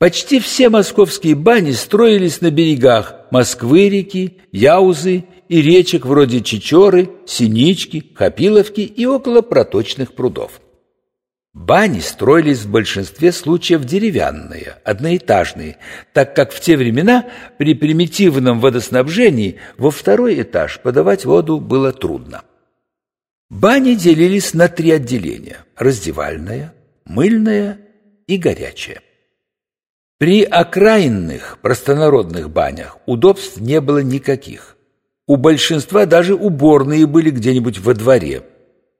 Почти все московские бани строились на берегах Москвы-реки, Яузы и речек вроде Чечоры, Синички, Хапиловки и около проточных прудов. Бани строились в большинстве случаев деревянные, одноэтажные, так как в те времена при примитивном водоснабжении во второй этаж подавать воду было трудно. Бани делились на три отделения – раздевальная, мыльная и горячая. При окраинных простонародных банях удобств не было никаких. У большинства даже уборные были где-нибудь во дворе.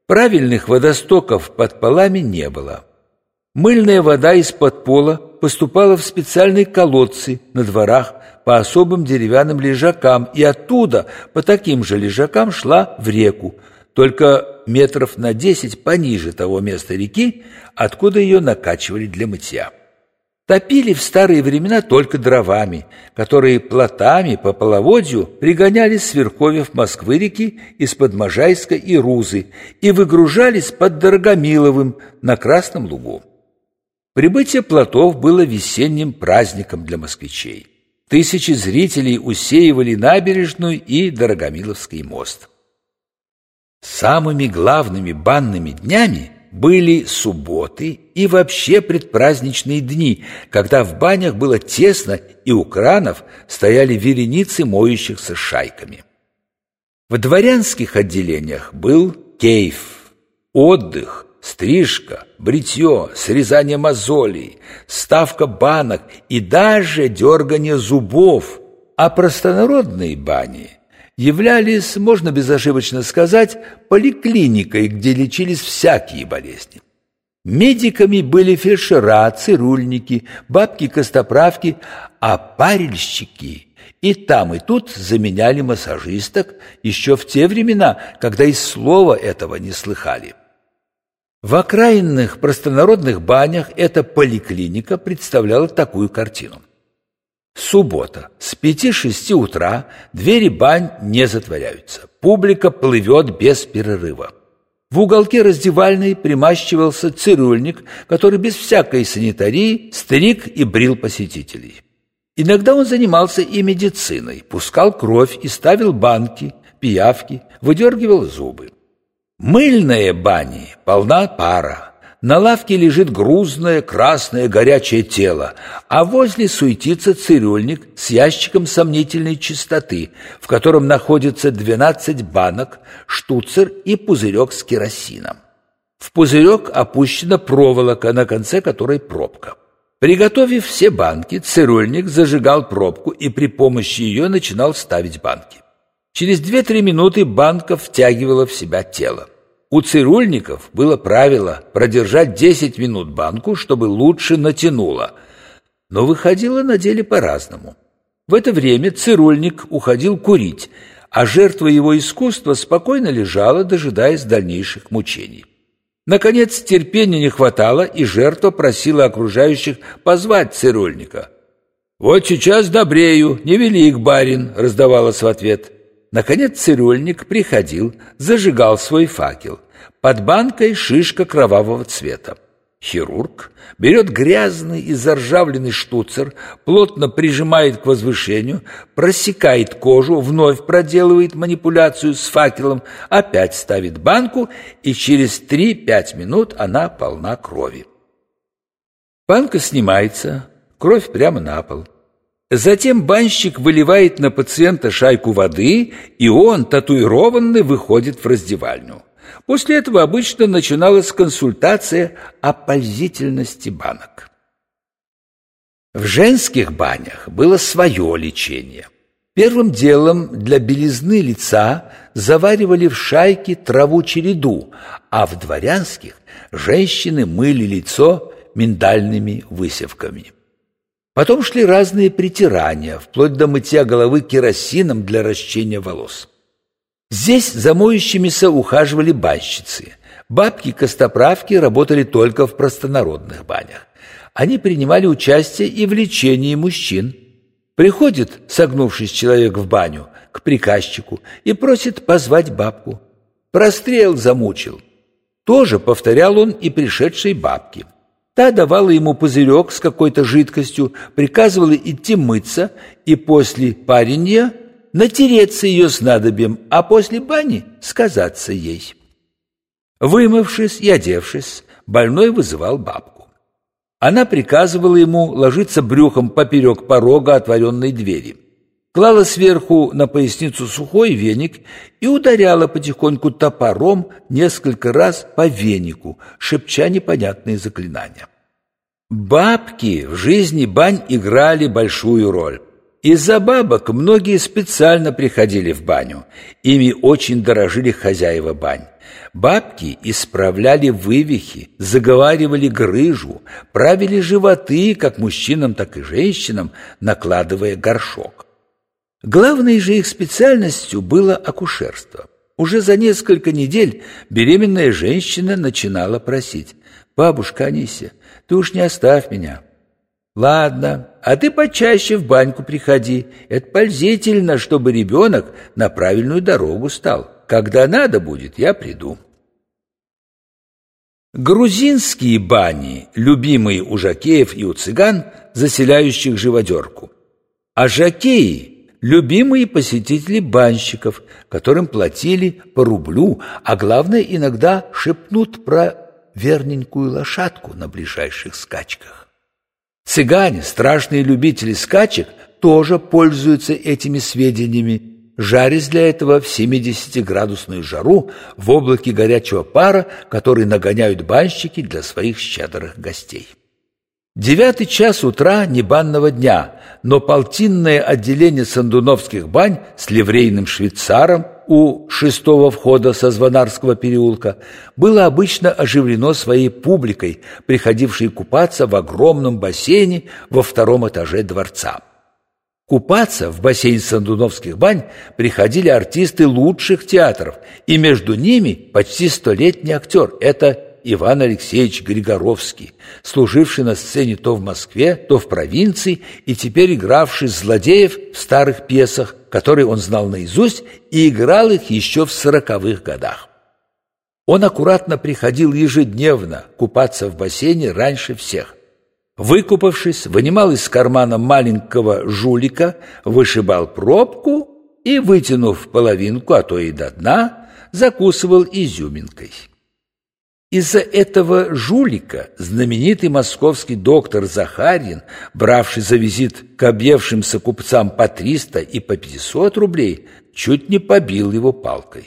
Правильных водостоков под полами не было. Мыльная вода из-под пола поступала в специальные колодцы на дворах по особым деревянным лежакам и оттуда по таким же лежакам шла в реку, только метров на десять пониже того места реки, откуда ее накачивали для мытья. Топили в старые времена только дровами, которые плотами по половодью пригонялись с верховьев Москвы-реки из-под Можайска и Рузы и выгружались под Дорогомиловым на Красном Лугу. Прибытие плотов было весенним праздником для москвичей. Тысячи зрителей усеивали набережную и Дорогомиловский мост. Самыми главными банными днями были субботы и вообще предпраздничные дни, когда в банях было тесно и у кранов стояли вереницы моющихся шайками. В дворянских отделениях был кейф, отдых, стрижка, бритье, срезание мозолей, ставка банок и даже дергание зубов, а простонародные бани – являлись, можно безошибочно сказать, поликлиникой, где лечились всякие болезни. Медиками были фельдшера, цирульники, бабки-костоправки, а парильщики и там, и тут заменяли массажисток еще в те времена, когда и слова этого не слыхали. В окраинных простонародных банях эта поликлиника представляла такую картину. Суббота. С пяти-шести утра двери бань не затворяются. Публика плывет без перерыва. В уголке раздевальной примащивался цирюльник, который без всякой санитарии стриг и брил посетителей. Иногда он занимался и медициной, пускал кровь и ставил банки, пиявки, выдергивал зубы. Мыльные бани полна пара, на лавке лежит грузное красное горячее тело, а возле суетится цирюльник с ящиком сомнительной чистоты, в котором находится 12 банок, штуцер и пузырек с керосином. В пузырек опущена проволока, на конце которой пробка. Приготовив все банки, цирюльник зажигал пробку и при помощи ее начинал ставить банки. Через 2-3 минуты банка втягивала в себя тело. У цирульников было правило продержать 10 минут банку, чтобы лучше натянуло, но выходило на деле по-разному. В это время цирульник уходил курить, а жертва его искусства спокойно лежала, дожидаясь дальнейших мучений. Наконец терпения не хватало, и жертва просила окружающих позвать цирульника. «Вот сейчас добрею, невелик барин», — раздавалось в ответ. Наконец цирюльник приходил, зажигал свой факел. Под банкой шишка кровавого цвета. Хирург берет грязный и заржавленный штуцер, плотно прижимает к возвышению, просекает кожу, вновь проделывает манипуляцию с факелом, опять ставит банку, и через 3-5 минут она полна крови. Банка снимается, кровь прямо на пол. Затем банщик выливает на пациента шайку воды, и он, татуированный, выходит в раздевальню. После этого обычно начиналась консультация о пользительности банок. В женских банях было свое лечение. Первым делом для белизны лица заваривали в шайке траву-череду, а в дворянских женщины мыли лицо миндальными высевками. Потом шли разные притирания, вплоть до мытья головы керосином для расчения волос. Здесь за моющимися ухаживали банщицы. Бабки-костоправки работали только в простонародных банях. Они принимали участие и в лечении мужчин. Приходит, согнувшись человек в баню, к приказчику и просит позвать бабку. Прострел замучил. Тоже повторял он и пришедшей бабке. Та давала ему пузырек с какой-то жидкостью, приказывала идти мыться и после паренья натереться ее снадобьем, а после бани сказаться ей. Вымывшись и одевшись, больной вызывал бабку. Она приказывала ему ложиться брюхом поперек порога отворенной двери, клала сверху на поясницу сухой веник и ударяла потихоньку топором несколько раз по венику, шепча непонятные заклинания. Бабки в жизни бань играли большую роль. Из-за бабок многие специально приходили в баню. Ими очень дорожили хозяева бань. Бабки исправляли вывихи, заговаривали грыжу, правили животы как мужчинам, так и женщинам, накладывая горшок. Главной же их специальностью было акушерство. Уже за несколько недель беременная женщина начинала просить «Бабушка Анисия, ты уж не оставь меня». «Ладно, а ты почаще в баньку приходи. Это пользительно, чтобы ребенок на правильную дорогу стал. Когда надо будет, я приду». Грузинские бани, любимые у жакеев и у цыган, заселяющих живодерку. А жакеи – любимые посетители банщиков, которым платили по рублю, а главное, иногда шепнут про верненькую лошадку на ближайших скачках. Цыгане, страшные любители скачек, тоже пользуются этими сведениями, жарясь для этого в 70-градусную жару в облаке горячего пара, который нагоняют банщики для своих щедрых гостей. Девятый час утра небанного дня, но полтинное отделение сандуновских бань с ливрейным швейцаром у шестого входа со Звонарского переулка было обычно оживлено своей публикой, приходившей купаться в огромном бассейне во втором этаже дворца. Купаться в бассейн Сандуновских бань приходили артисты лучших театров, и между ними почти столетний актер – это Иван Алексеевич Григоровский, служивший на сцене то в Москве, то в провинции и теперь игравший злодеев в старых пьесах, которые он знал наизусть и играл их еще в сороковых годах. Он аккуратно приходил ежедневно купаться в бассейне раньше всех. Выкупавшись, вынимал из кармана маленького жулика, вышибал пробку и, вытянув половинку, а то и до дна, закусывал изюминкой. Из-за этого жулика знаменитый московский доктор Захарин, бравший за визит к объевшимся купцам по 300 и по 500 рублей, чуть не побил его палкой.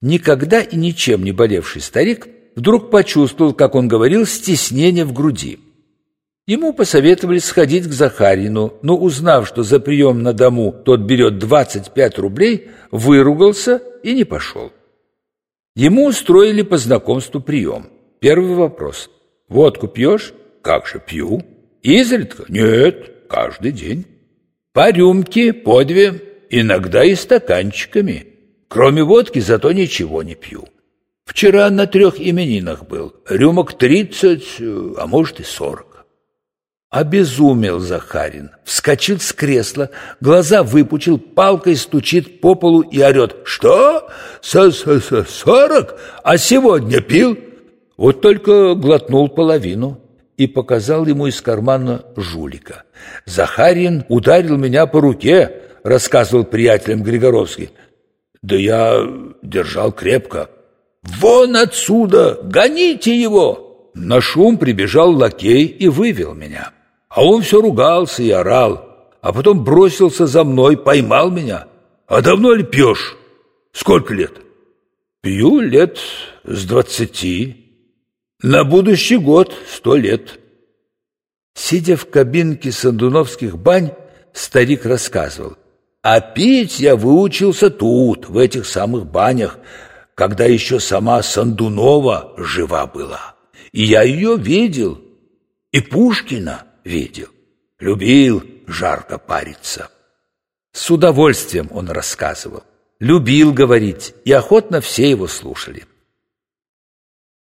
Никогда и ничем не болевший старик вдруг почувствовал, как он говорил, стеснение в груди. Ему посоветовали сходить к Захарину, но узнав, что за прием на дому тот берет 25 рублей, выругался и не пошел. Ему устроили по знакомству прием. Первый вопрос. «Водку пьешь?» «Как же пью?» «Изредка?» «Нет, каждый день». «По рюмке, по две, иногда и стаканчиками. Кроме водки зато ничего не пью. Вчера на трех именинах был, рюмок тридцать, а может и сорок». Обезумел Захарин, вскочил с кресла, глаза выпучил, палкой стучит по полу и орет. «Что? Сорок? А сегодня пил?» Вот только глотнул половину и показал ему из кармана жулика. «Захарин ударил меня по руке», — рассказывал приятелям Григоровский. «Да я держал крепко». «Вон отсюда! Гоните его!» На шум прибежал лакей и вывел меня. А он все ругался и орал, а потом бросился за мной, поймал меня. А давно ли пьешь? Сколько лет? Пью лет с двадцати. На будущий год сто лет. Сидя в кабинке сандуновских бань, старик рассказывал. А пить я выучился тут, в этих самых банях, когда еще сама Сандунова жива была. И я ее видел, и Пушкина видел. Любил жарко париться. С удовольствием он рассказывал. Любил говорить, и охотно все его слушали.